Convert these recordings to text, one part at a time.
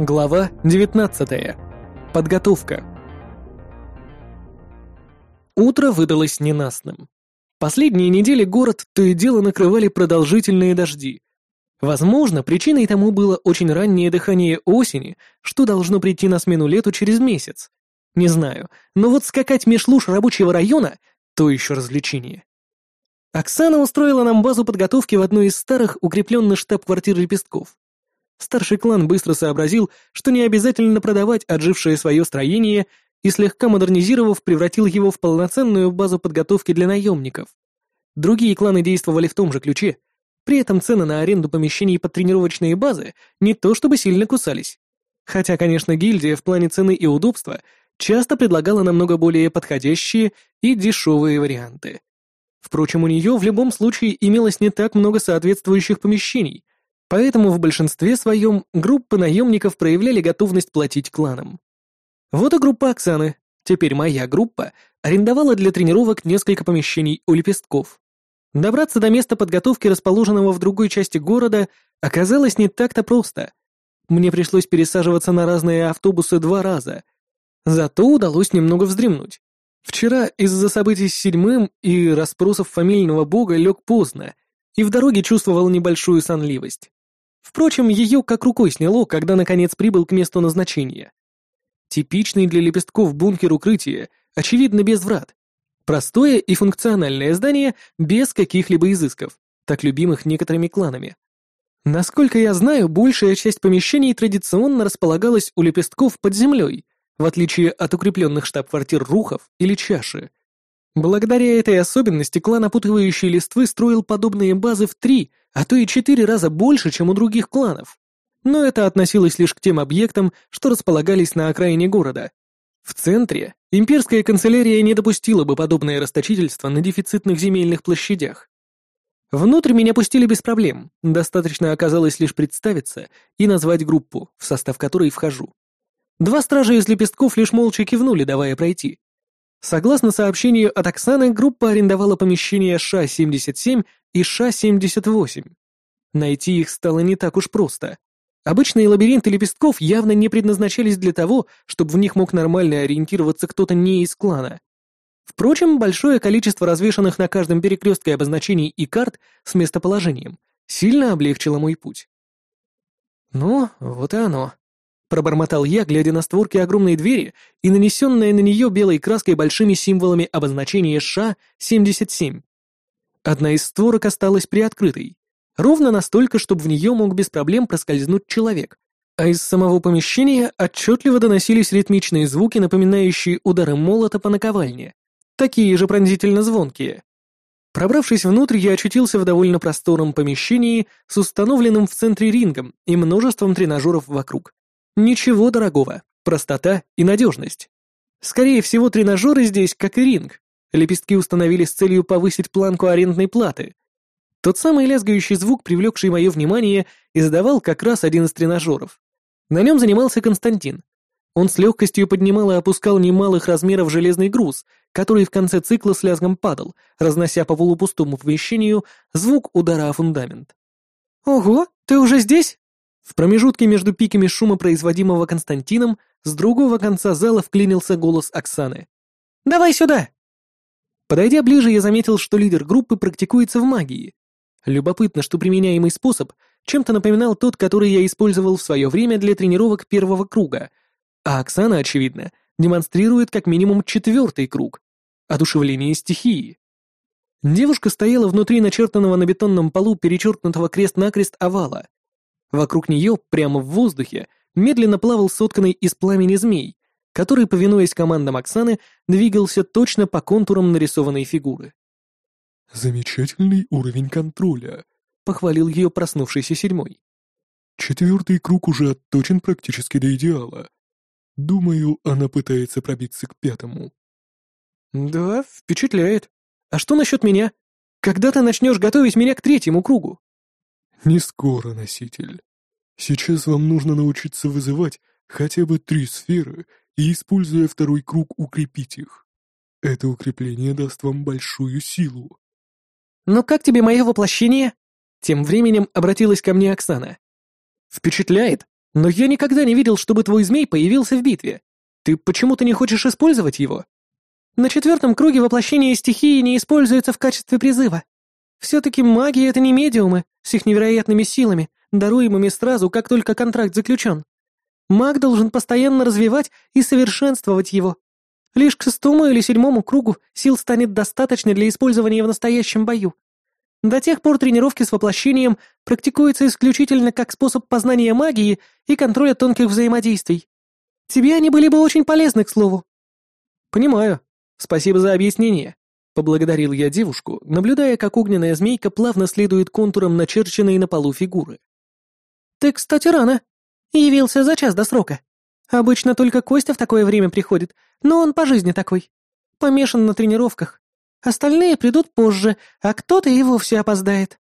Глава 19. Подготовка. Утро выдалось ненастным. Последние недели город то и дело накрывали продолжительные дожди. Возможно, причиной тому было очень раннее дыхание осени, что должно прийти на смену лету через месяц. Не знаю, но вот скакать меж луж рабочего района — то еще развлечение. Оксана устроила нам базу подготовки в одной из старых укрепленных штаб-квартир лепестков. Старший клан быстро сообразил, что не обязательно продавать отжившее свое строение и, слегка модернизировав, превратил его в полноценную базу подготовки для наемников. Другие кланы действовали в том же ключе, при этом цены на аренду помещений под тренировочные базы не то чтобы сильно кусались. Хотя, конечно, гильдия в плане цены и удобства часто предлагала намного более подходящие и дешевые варианты. Впрочем, у нее в любом случае имелось не так много соответствующих помещений, Поэтому в большинстве своем группы наемников проявляли готовность платить кланам. Вот и группа Оксаны, теперь моя группа, арендовала для тренировок несколько помещений у лепестков. Добраться до места подготовки, расположенного в другой части города, оказалось не так-то просто. Мне пришлось пересаживаться на разные автобусы два раза. Зато удалось немного вздремнуть. Вчера из-за событий с седьмым и расспросов фамильного бога лег поздно, и в дороге чувствовал небольшую сонливость. Впрочем, ее как рукой сняло, когда наконец прибыл к месту назначения. Типичный для лепестков бункер укрытия, очевидно без врат. Простое и функциональное здание без каких-либо изысков, так любимых некоторыми кланами. Насколько я знаю, большая часть помещений традиционно располагалась у лепестков под землей, в отличие от укрепленных штаб-квартир рухов или чаши. Благодаря этой особенности клан опутывающей листвы строил подобные базы в три – а то и четыре раза больше, чем у других кланов. Но это относилось лишь к тем объектам, что располагались на окраине города. В центре имперская канцелярия не допустила бы подобное расточительство на дефицитных земельных площадях. Внутрь меня пустили без проблем, достаточно оказалось лишь представиться и назвать группу, в состав которой вхожу. Два стража из лепестков лишь молча кивнули, давая пройти. Согласно сообщению от Оксаны, группа арендовала помещение Ша-77 и Ша-78. Найти их стало не так уж просто. Обычные лабиринты лепестков явно не предназначались для того, чтобы в них мог нормально ориентироваться кто-то не из клана. Впрочем, большое количество развешанных на каждом перекрестке обозначений и карт с местоположением сильно облегчило мой путь. Ну, вот и оно. Пробормотал я, глядя на створки огромной двери и нанесенные на нее белой краской большими символами обозначения ША-77. Одна из створок осталась приоткрытой, ровно настолько, чтобы в нее мог без проблем проскользнуть человек, а из самого помещения отчетливо доносились ритмичные звуки, напоминающие удары молота по наковальне, такие же пронзительно звонкие. Пробравшись внутрь, я очутился в довольно просторном помещении с установленным в центре рингом и множеством тренажеров вокруг. Ничего дорогого, простота и надежность. Скорее всего, тренажеры здесь, как и ринг. Лепестки установили с целью повысить планку арендной платы. Тот самый лязгающий звук, привлекший мое внимание, издавал как раз один из тренажеров. На нем занимался Константин. Он с легкостью поднимал и опускал немалых размеров железный груз, который в конце цикла с лязгом падал, разнося по полупустому помещению звук удара о фундамент. «Ого, ты уже здесь?» В промежутке между пиками шума, производимого Константином, с другого конца зала вклинился голос Оксаны. «Давай сюда!» Подойдя ближе, я заметил, что лидер группы практикуется в магии. Любопытно, что применяемый способ чем-то напоминал тот, который я использовал в свое время для тренировок первого круга, а Оксана, очевидно, демонстрирует как минимум четвертый круг — одушевление стихии. Девушка стояла внутри начертанного на бетонном полу перечеркнутого крест-накрест овала. Вокруг нее, прямо в воздухе, медленно плавал сотканный из пламени змей, который, повинуясь командам Оксаны, двигался точно по контурам нарисованной фигуры. «Замечательный уровень контроля», — похвалил ее проснувшийся седьмой. «Четвертый круг уже отточен практически до идеала. Думаю, она пытается пробиться к пятому». «Да, впечатляет. А что насчет меня? Когда ты начнешь готовить меня к третьему кругу?» «Не скоро, носитель. Сейчас вам нужно научиться вызывать хотя бы три сферы и, используя второй круг, укрепить их. Это укрепление даст вам большую силу». «Но как тебе мое воплощение?» Тем временем обратилась ко мне Оксана. «Впечатляет. Но я никогда не видел, чтобы твой змей появился в битве. Ты почему-то не хочешь использовать его? На четвертом круге воплощение стихии не используется в качестве призыва. Все-таки маги — это не медиумы с их невероятными силами, даруемыми сразу, как только контракт заключен. Маг должен постоянно развивать и совершенствовать его. Лишь к шестому или седьмому кругу сил станет достаточно для использования в настоящем бою. До тех пор тренировки с воплощением практикуются исключительно как способ познания магии и контроля тонких взаимодействий. Тебе они были бы очень полезны, к слову. Понимаю. Спасибо за объяснение. Поблагодарил я девушку, наблюдая, как огненная змейка плавно следует контурам начерченной на полу фигуры. Ты, кстати, рано. Явился за час до срока. Обычно только Костя в такое время приходит, но он по жизни такой. Помешан на тренировках. Остальные придут позже, а кто-то и вовсе опоздает.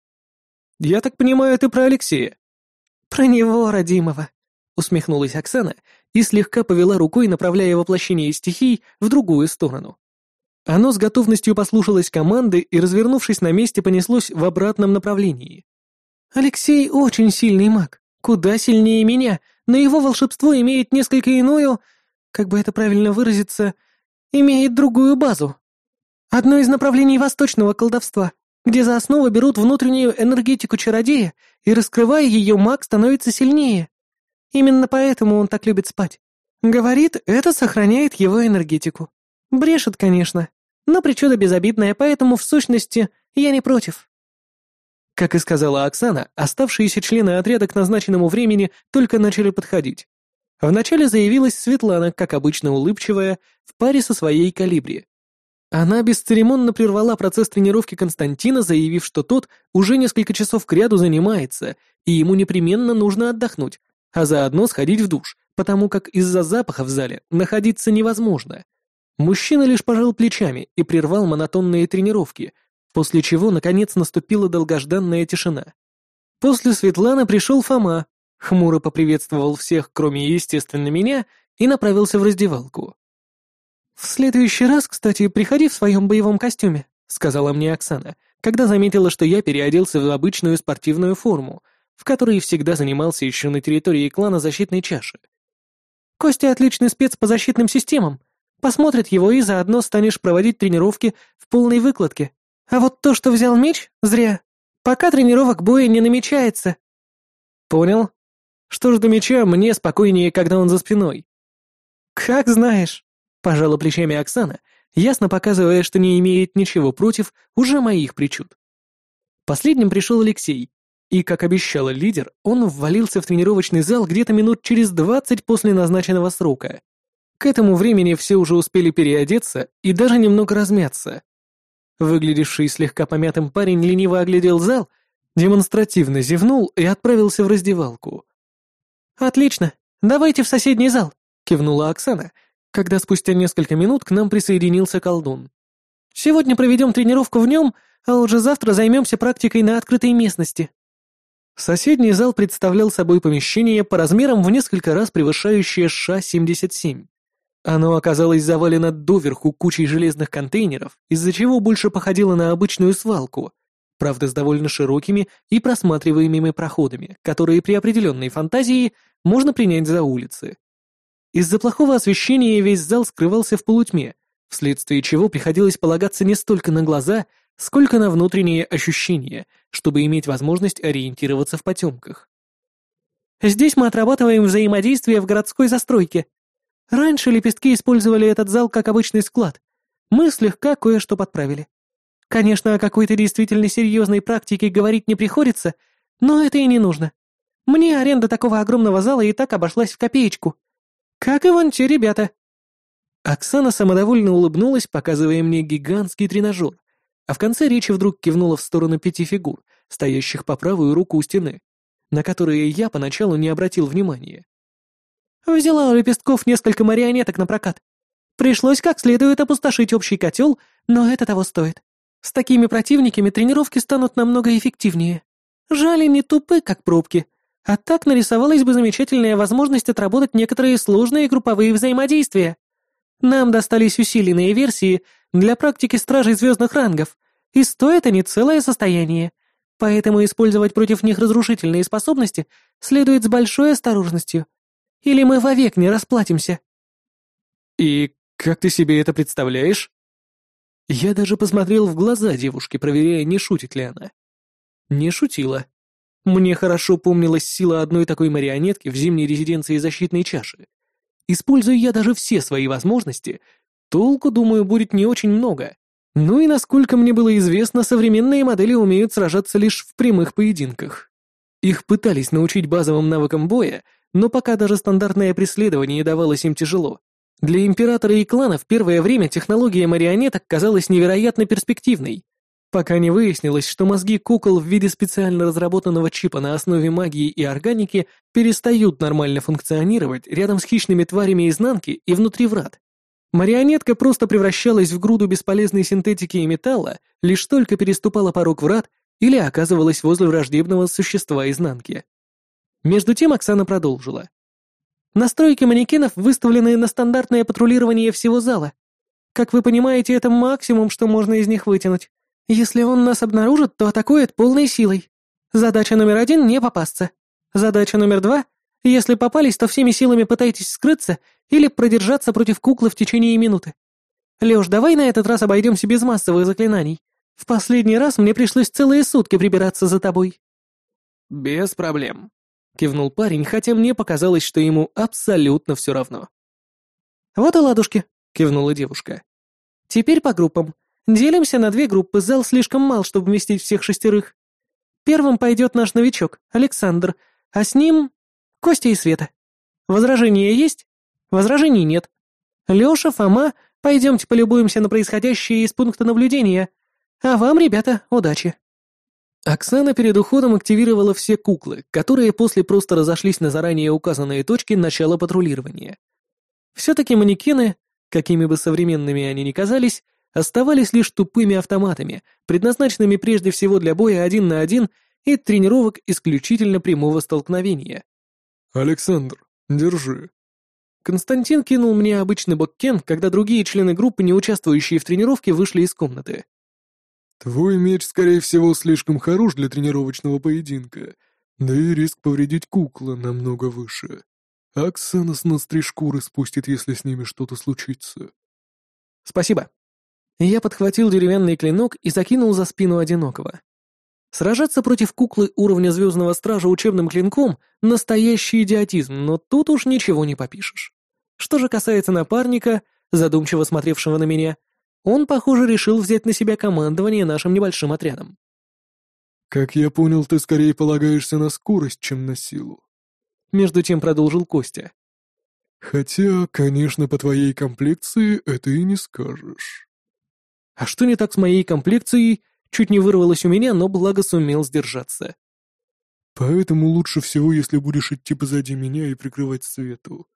Я так понимаю, ты про Алексея? Про него, родимого, усмехнулась Оксана и слегка повела рукой, направляя воплощение стихий в другую сторону. Оно с готовностью послушалось команды и, развернувшись на месте, понеслось в обратном направлении. «Алексей очень сильный маг, куда сильнее меня, но его волшебство имеет несколько иную, как бы это правильно выразиться, имеет другую базу. Одно из направлений восточного колдовства, где за основу берут внутреннюю энергетику чародея, и, раскрывая ее, маг становится сильнее. Именно поэтому он так любит спать. Говорит, это сохраняет его энергетику. Брешет, конечно, но причуда безобидная, поэтому, в сущности, я не против. Как и сказала Оксана, оставшиеся члены отряда к назначенному времени только начали подходить. Вначале заявилась Светлана, как обычно улыбчивая, в паре со своей калибри. Она бесцеремонно прервала процесс тренировки Константина, заявив, что тот уже несколько часов кряду занимается, и ему непременно нужно отдохнуть, а заодно сходить в душ, потому как из-за запаха в зале находиться невозможно. Мужчина лишь пожал плечами и прервал монотонные тренировки, после чего, наконец, наступила долгожданная тишина. После Светланы пришел Фома, хмуро поприветствовал всех, кроме, естественно, меня, и направился в раздевалку. «В следующий раз, кстати, приходи в своем боевом костюме», — сказала мне Оксана, когда заметила, что я переоделся в обычную спортивную форму, в которой всегда занимался еще на территории клана защитной чаши. Костя отличный спец по защитным системам. Посмотрит его и заодно станешь проводить тренировки в полной выкладке. А вот то, что взял меч, зря. Пока тренировок боя не намечается. Понял. Что ж до меча, мне спокойнее, когда он за спиной. Как знаешь, пожала плечами Оксана, ясно показывая, что не имеет ничего против уже моих причуд. Последним пришел Алексей, и, как обещал лидер, он ввалился в тренировочный зал где-то минут через двадцать после назначенного срока. К этому времени все уже успели переодеться и даже немного размяться. Выглядевший слегка помятым парень лениво оглядел зал, демонстративно зевнул и отправился в раздевалку. «Отлично, давайте в соседний зал», — кивнула Оксана, когда спустя несколько минут к нам присоединился колдун. «Сегодня проведем тренировку в нем, а уже завтра займемся практикой на открытой местности». Соседний зал представлял собой помещение по размерам в несколько раз превышающее ША-77. Оно оказалось завалено доверху кучей железных контейнеров, из-за чего больше походило на обычную свалку, правда с довольно широкими и просматриваемыми проходами, которые при определенной фантазии можно принять за улицы. Из-за плохого освещения весь зал скрывался в полутьме, вследствие чего приходилось полагаться не столько на глаза, сколько на внутренние ощущения, чтобы иметь возможность ориентироваться в потемках. Здесь мы отрабатываем взаимодействие в городской застройке. Раньше лепестки использовали этот зал как обычный склад. Мы слегка кое-что подправили. Конечно, о какой-то действительно серьезной практике говорить не приходится, но это и не нужно. Мне аренда такого огромного зала и так обошлась в копеечку. Как и вон те ребята. Оксана самодовольно улыбнулась, показывая мне гигантский тренажер, а в конце речи вдруг кивнула в сторону пяти фигур, стоящих по правую руку у стены, на которые я поначалу не обратил внимания. Взяла у лепестков несколько марионеток на прокат. Пришлось как следует опустошить общий котел, но это того стоит. С такими противниками тренировки станут намного эффективнее. Жаль, не тупы, как пробки. А так нарисовалась бы замечательная возможность отработать некоторые сложные групповые взаимодействия. Нам достались усиленные версии для практики стражей звездных рангов, и стоят они целое состояние. Поэтому использовать против них разрушительные способности следует с большой осторожностью. Или мы вовек не расплатимся. И как ты себе это представляешь? Я даже посмотрел в глаза девушки, проверяя, не шутит ли она. Не шутила. Мне хорошо помнилась сила одной такой марионетки в зимней резиденции защитной чаши. Используя я даже все свои возможности, толку, думаю, будет не очень много. Ну и насколько мне было известно, современные модели умеют сражаться лишь в прямых поединках. Их пытались научить базовым навыкам боя, но пока даже стандартное преследование давалось им тяжело. Для императора и клана в первое время технология марионеток казалась невероятно перспективной, пока не выяснилось, что мозги кукол в виде специально разработанного чипа на основе магии и органики перестают нормально функционировать рядом с хищными тварями изнанки и внутри врат. Марионетка просто превращалась в груду бесполезной синтетики и металла, лишь только переступала порог врат или оказывалась возле враждебного существа изнанки. Между тем Оксана продолжила. Настройки манекенов выставлены на стандартное патрулирование всего зала. Как вы понимаете, это максимум, что можно из них вытянуть. Если он нас обнаружит, то атакует полной силой. Задача номер один — не попасться. Задача номер два — если попались, то всеми силами пытайтесь скрыться или продержаться против куклы в течение минуты. Лёш, давай на этот раз обойдемся без массовых заклинаний. В последний раз мне пришлось целые сутки прибираться за тобой». «Без проблем», — кивнул парень, хотя мне показалось, что ему абсолютно все равно. «Вот и ладушки», — кивнула девушка. «Теперь по группам. Делимся на две группы, зал слишком мал, чтобы вместить всех шестерых. Первым пойдет наш новичок, Александр, а с ним Костя и Света. Возражения есть? Возражений нет. Лёша, Фома, пойдемте полюбуемся на происходящее из пункта наблюдения. А вам, ребята, удачи. Оксана перед уходом активировала все куклы, которые после просто разошлись на заранее указанные точки начала патрулирования. Все-таки манекены, какими бы современными они ни казались, оставались лишь тупыми автоматами, предназначенными прежде всего для боя один на один и тренировок исключительно прямого столкновения. «Александр, держи». Константин кинул мне обычный боккен, когда другие члены группы, не участвующие в тренировке, вышли из комнаты. «Твой меч, скорее всего, слишком хорош для тренировочного поединка, да и риск повредить кукла намного выше. Оксана с три шкуры спустит, если с ними что-то случится». «Спасибо». Я подхватил деревянный клинок и закинул за спину одинокого. Сражаться против куклы уровня Звездного Стража учебным клинком — настоящий идиотизм, но тут уж ничего не попишешь. Что же касается напарника, задумчиво смотревшего на меня, он, похоже, решил взять на себя командование нашим небольшим отрядом. «Как я понял, ты скорее полагаешься на скорость, чем на силу», — между тем продолжил Костя. «Хотя, конечно, по твоей комплекции это и не скажешь». «А что не так с моей комплекцией?» Чуть не вырвалось у меня, но благо сумел сдержаться. «Поэтому лучше всего, если будешь идти позади меня и прикрывать свету.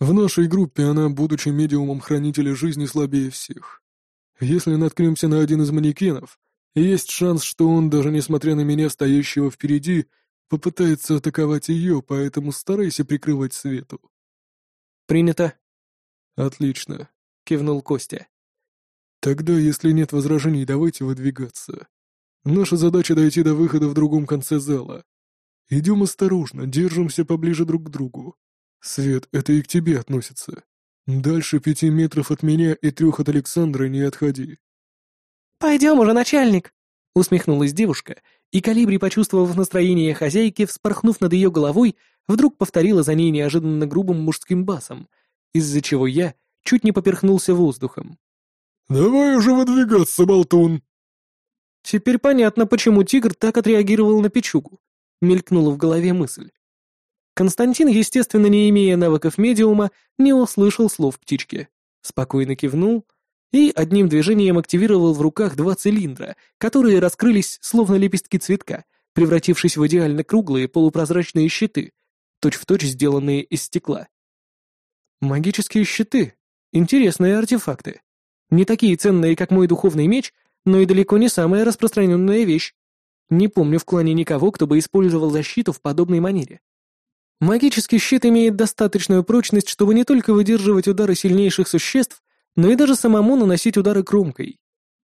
В нашей группе она, будучи медиумом хранителя жизни, слабее всех. Если наткнемся на один из манекенов, есть шанс, что он, даже несмотря на меня, стоящего впереди, попытается атаковать ее, поэтому старайся прикрывать свету». «Принято». «Отлично», — кивнул Костя. Тогда, если нет возражений, давайте выдвигаться. Наша задача дойти до выхода в другом конце зала. Идем осторожно, держимся поближе друг к другу. Свет, это и к тебе относится. Дальше пяти метров от меня и трех от Александра не отходи. «Пойдем уже, начальник!» — усмехнулась девушка, и Калибри, почувствовав настроение хозяйки, вспорхнув над ее головой, вдруг повторила за ней неожиданно грубым мужским басом, из-за чего я чуть не поперхнулся воздухом. «Давай уже выдвигаться, болтун!» Теперь понятно, почему тигр так отреагировал на печугу. Мелькнула в голове мысль. Константин, естественно, не имея навыков медиума, не услышал слов птички. Спокойно кивнул и одним движением активировал в руках два цилиндра, которые раскрылись, словно лепестки цветка, превратившись в идеально круглые полупрозрачные щиты, точь-в-точь точь сделанные из стекла. Магические щиты. Интересные артефакты. Не такие ценные, как мой духовный меч, но и далеко не самая распространенная вещь. Не помню в клане никого, кто бы использовал защиту в подобной манере. Магический щит имеет достаточную прочность, чтобы не только выдерживать удары сильнейших существ, но и даже самому наносить удары кромкой.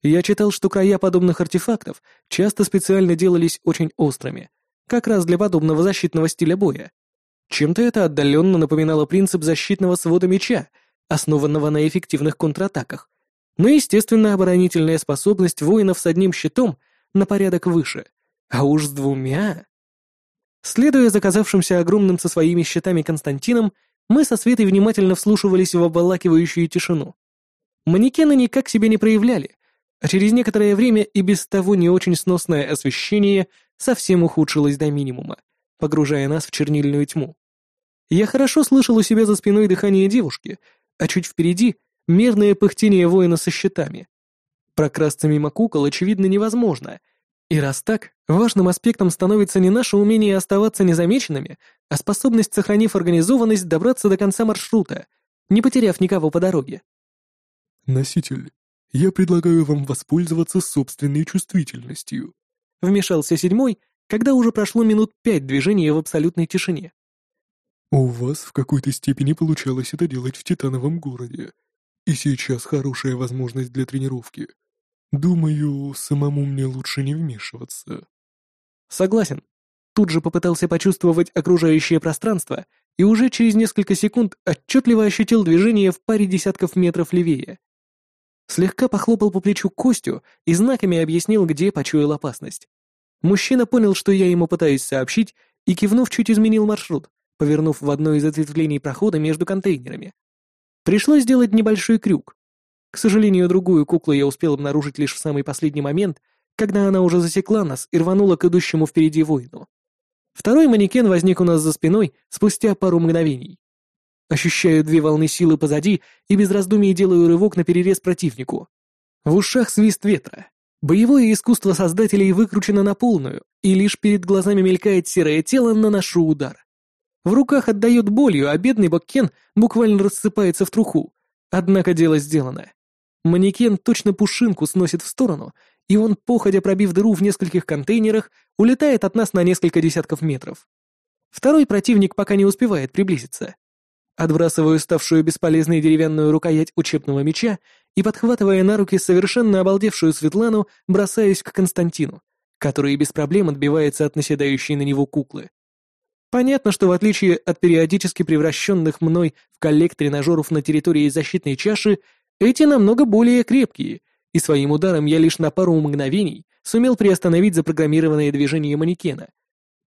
Я читал, что края подобных артефактов часто специально делались очень острыми, как раз для подобного защитного стиля боя. Чем-то это отдаленно напоминало принцип защитного свода меча, основанного на эффективных контратаках. Но, естественно, оборонительная способность воинов с одним щитом на порядок выше, а уж с двумя... Следуя заказавшимся огромным со своими щитами Константином, мы со Светой внимательно вслушивались в обволакивающую тишину. Манекены никак себя не проявляли, а через некоторое время и без того не очень сносное освещение совсем ухудшилось до минимума, погружая нас в чернильную тьму. Я хорошо слышал у себя за спиной дыхание девушки, а чуть впереди — мерное пыхтение воина со щитами. Прокрасться мимо кукол, очевидно, невозможно. И раз так, важным аспектом становится не наше умение оставаться незамеченными, а способность, сохранив организованность, добраться до конца маршрута, не потеряв никого по дороге. «Носитель, я предлагаю вам воспользоваться собственной чувствительностью», вмешался седьмой, когда уже прошло минут пять движения в абсолютной тишине. У вас в какой-то степени получалось это делать в Титановом городе. И сейчас хорошая возможность для тренировки. Думаю, самому мне лучше не вмешиваться. Согласен. Тут же попытался почувствовать окружающее пространство и уже через несколько секунд отчетливо ощутил движение в паре десятков метров левее. Слегка похлопал по плечу Костю и знаками объяснил, где почуял опасность. Мужчина понял, что я ему пытаюсь сообщить, и, кивнув, чуть изменил маршрут, повернув в одно из ответвлений прохода между контейнерами. Пришлось сделать небольшой крюк. К сожалению, другую куклу я успел обнаружить лишь в самый последний момент, когда она уже засекла нас и рванула к идущему впереди воину. Второй манекен возник у нас за спиной спустя пару мгновений. Ощущаю две волны силы позади и без раздумий делаю рывок на перерез противнику. В ушах свист ветра. Боевое искусство создателей выкручено на полную, и лишь перед глазами мелькает серое тело, наношу удар. В руках отдает болью, а бедный Баккен буквально рассыпается в труху. Однако дело сделано. Манекен точно пушинку сносит в сторону, и он, походя пробив дыру в нескольких контейнерах, улетает от нас на несколько десятков метров. Второй противник пока не успевает приблизиться. Отбрасываю ставшую бесполезной деревянную рукоять учебного меча и, подхватывая на руки совершенно обалдевшую Светлану, бросаюсь к Константину, который без проблем отбивается от наседающей на него куклы. Понятно, что в отличие от периодически превращенных мной в коллект тренажеров на территории защитной чаши, эти намного более крепкие, и своим ударом я лишь на пару мгновений сумел приостановить запрограммированное движение манекена.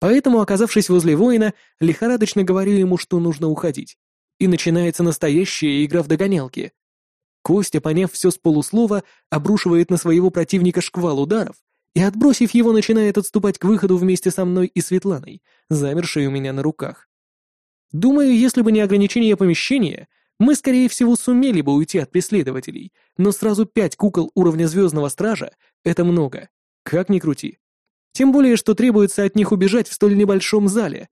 Поэтому, оказавшись возле воина, лихорадочно говорю ему, что нужно уходить. И начинается настоящая игра в догонялки. Костя, поняв все с полуслова, обрушивает на своего противника шквал ударов, и, отбросив его, начинает отступать к выходу вместе со мной и Светланой, замершей у меня на руках. Думаю, если бы не ограничение помещения, мы, скорее всего, сумели бы уйти от преследователей, но сразу пять кукол уровня Звездного Стража — это много, как ни крути. Тем более, что требуется от них убежать в столь небольшом зале.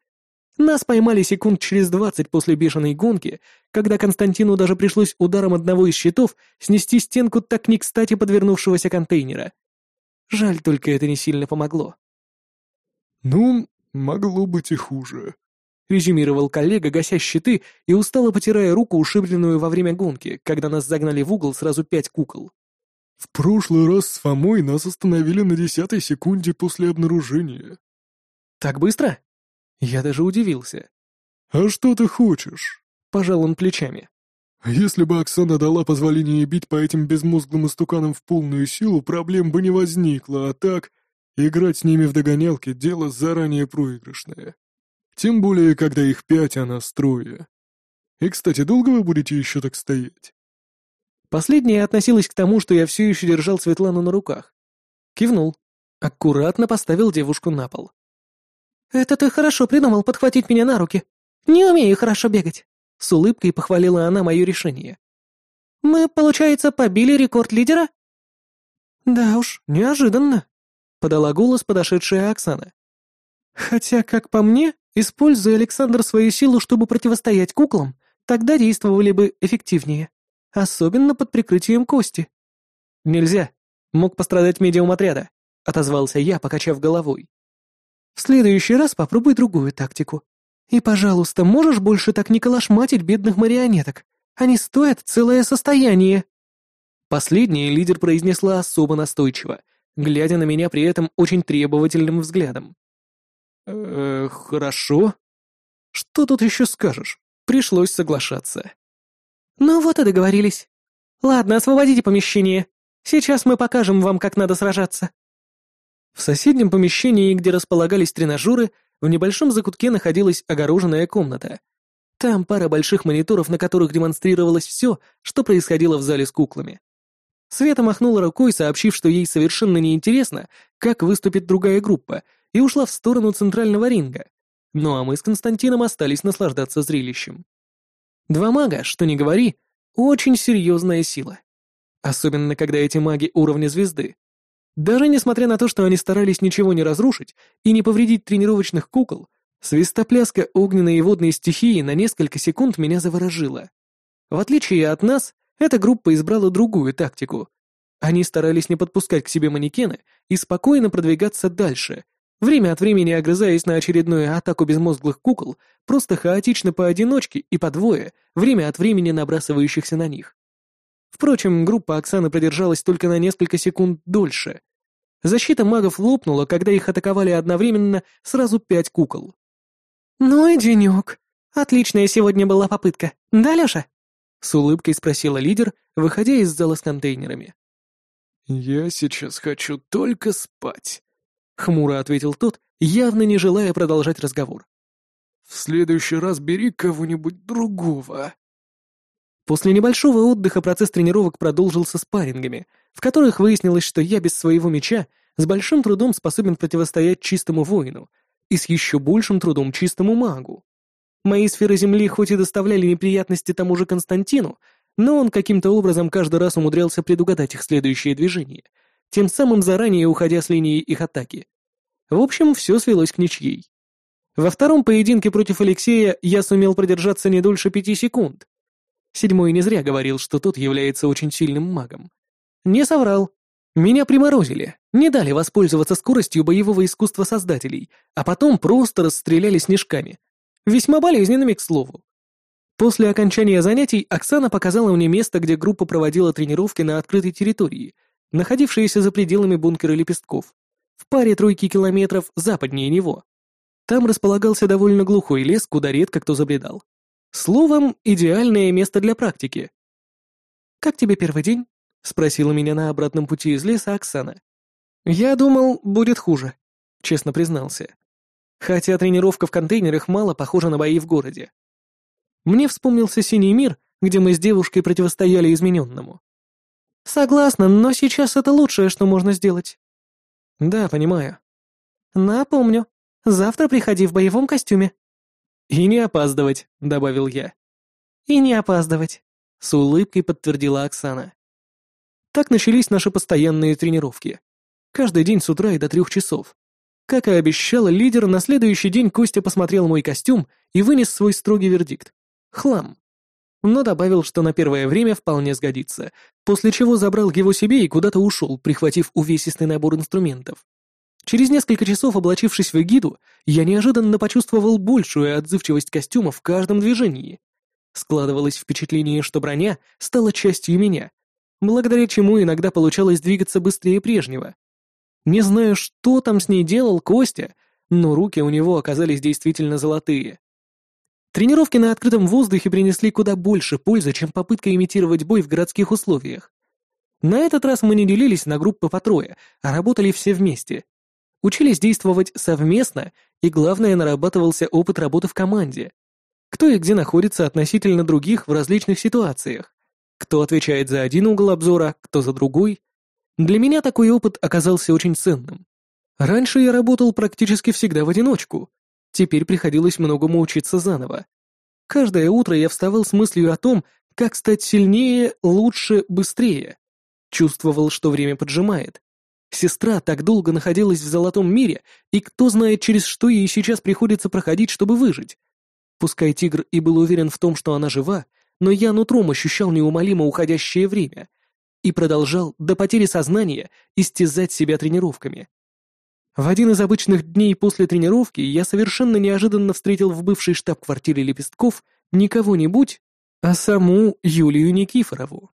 Нас поймали секунд через двадцать после бешеной гонки, когда Константину даже пришлось ударом одного из щитов снести стенку так не кстати подвернувшегося контейнера. Жаль, только это не сильно помогло. «Ну, могло быть и хуже», — резюмировал коллега, гася щиты и устало потирая руку, ушибленную во время гонки, когда нас загнали в угол сразу пять кукол. «В прошлый раз с Фомой нас остановили на десятой секунде после обнаружения». «Так быстро?» Я даже удивился. «А что ты хочешь?» — пожал он плечами. Если бы Оксана дала позволение бить по этим безмозглым истуканам в полную силу, проблем бы не возникло, а так, играть с ними в догонялки — дело заранее проигрышное. Тем более, когда их пять, а нас трое. И, кстати, долго вы будете еще так стоять? Последняя относилась к тому, что я все еще держал Светлану на руках. Кивнул. Аккуратно поставил девушку на пол. «Это ты хорошо придумал подхватить меня на руки. Не умею хорошо бегать». С улыбкой похвалила она мое решение. «Мы, получается, побили рекорд лидера?» «Да уж, неожиданно», — подала голос подошедшая Оксана. «Хотя, как по мне, используя Александр свою силу, чтобы противостоять куклам, тогда действовали бы эффективнее, особенно под прикрытием Кости». «Нельзя. Мог пострадать медиум отряда», — отозвался я, покачав головой. «В следующий раз попробуй другую тактику. И, пожалуйста, можешь больше так не калашматить бедных марионеток? Они стоят целое состояние». Последнее лидер произнесла особо настойчиво, глядя на меня при этом очень требовательным взглядом. «Э, хорошо. Что тут еще скажешь? Пришлось соглашаться. Ну вот и договорились. Ладно, освободите помещение. Сейчас мы покажем вам, как надо сражаться. В соседнем помещении, где располагались тренажеры, в небольшом закутке находилась огороженная комната. Там пара больших мониторов, на которых демонстрировалось все, что происходило в зале с куклами. Света махнула рукой, сообщив, что ей совершенно неинтересно, как выступит другая группа, и ушла в сторону центрального ринга. Ну а мы с Константином остались наслаждаться зрелищем. Два мага, что ни говори, очень серьезная сила. Особенно, когда эти маги уровня звезды. Даже несмотря на то, что они старались ничего не разрушить и не повредить тренировочных кукол, свистопляска огненной и водной стихии на несколько секунд меня заворожила. В отличие от нас, эта группа избрала другую тактику. Они старались не подпускать к себе манекены и спокойно продвигаться дальше, время от времени огрызаясь на очередную атаку безмозглых кукол, просто хаотично поодиночке и по двое, время от времени набрасывающихся на них. Впрочем, группа Оксаны продержалась только на несколько секунд дольше. Защита магов лопнула, когда их атаковали одновременно сразу пять кукол. «Ну и денек. Отличная сегодня была попытка. Да, Лёша?» С улыбкой спросила лидер, выходя из зала с контейнерами. «Я сейчас хочу только спать», — хмуро ответил тот, явно не желая продолжать разговор. «В следующий раз бери кого-нибудь другого». После небольшого отдыха процесс тренировок продолжился спаррингами, в которых выяснилось, что я без своего меча с большим трудом способен противостоять чистому воину и с еще большим трудом чистому магу. Мои сферы Земли хоть и доставляли неприятности тому же Константину, но он каким-то образом каждый раз умудрялся предугадать их следующие движения, тем самым заранее уходя с линии их атаки. В общем, все свелось к ничьей. Во втором поединке против Алексея я сумел продержаться не дольше пяти секунд, Седьмой не зря говорил, что тот является очень сильным магом. Не соврал. Меня приморозили, не дали воспользоваться скоростью боевого искусства создателей, а потом просто расстреляли снежками. Весьма болезненными, к слову. После окончания занятий Оксана показала мне место, где группа проводила тренировки на открытой территории, находившейся за пределами бункера лепестков, в паре тройки километров западнее него. Там располагался довольно глухой лес, куда редко кто забредал. Словом, идеальное место для практики. «Как тебе первый день?» — спросила меня на обратном пути из леса Оксана. «Я думал, будет хуже», — честно признался. Хотя тренировка в контейнерах мало похожа на бои в городе. Мне вспомнился синий мир, где мы с девушкой противостояли измененному. «Согласна, но сейчас это лучшее, что можно сделать». «Да, понимаю». «Напомню, завтра приходи в боевом костюме», «И не опаздывать», — добавил я. «И не опаздывать», — с улыбкой подтвердила Оксана. Так начались наши постоянные тренировки. Каждый день с утра и до трех часов. Как и обещал лидер, на следующий день Костя посмотрел мой костюм и вынес свой строгий вердикт. Хлам. Но добавил, что на первое время вполне сгодится, после чего забрал его себе и куда-то ушел, прихватив увесистый набор инструментов. Через несколько часов, облачившись в эгиду, я неожиданно почувствовал большую отзывчивость костюма в каждом движении. Складывалось впечатление, что броня стала частью меня, благодаря чему иногда получалось двигаться быстрее прежнего. Не знаю, что там с ней делал Костя, но руки у него оказались действительно золотые. Тренировки на открытом воздухе принесли куда больше пользы, чем попытка имитировать бой в городских условиях. На этот раз мы не делились на группы по трое, а работали все вместе — Учились действовать совместно, и главное, нарабатывался опыт работы в команде. Кто и где находится относительно других в различных ситуациях. Кто отвечает за один угол обзора, кто за другой. Для меня такой опыт оказался очень ценным. Раньше я работал практически всегда в одиночку. Теперь приходилось многому учиться заново. Каждое утро я вставал с мыслью о том, как стать сильнее, лучше, быстрее. Чувствовал, что время поджимает, Сестра так долго находилась в золотом мире, и кто знает, через что ей сейчас приходится проходить, чтобы выжить. Пускай тигр и был уверен в том, что она жива, но я нутром ощущал неумолимо уходящее время и продолжал до потери сознания истязать себя тренировками. В один из обычных дней после тренировки я совершенно неожиданно встретил в бывшей штаб-квартире Лепестков не кого-нибудь, а саму Юлию Никифорову.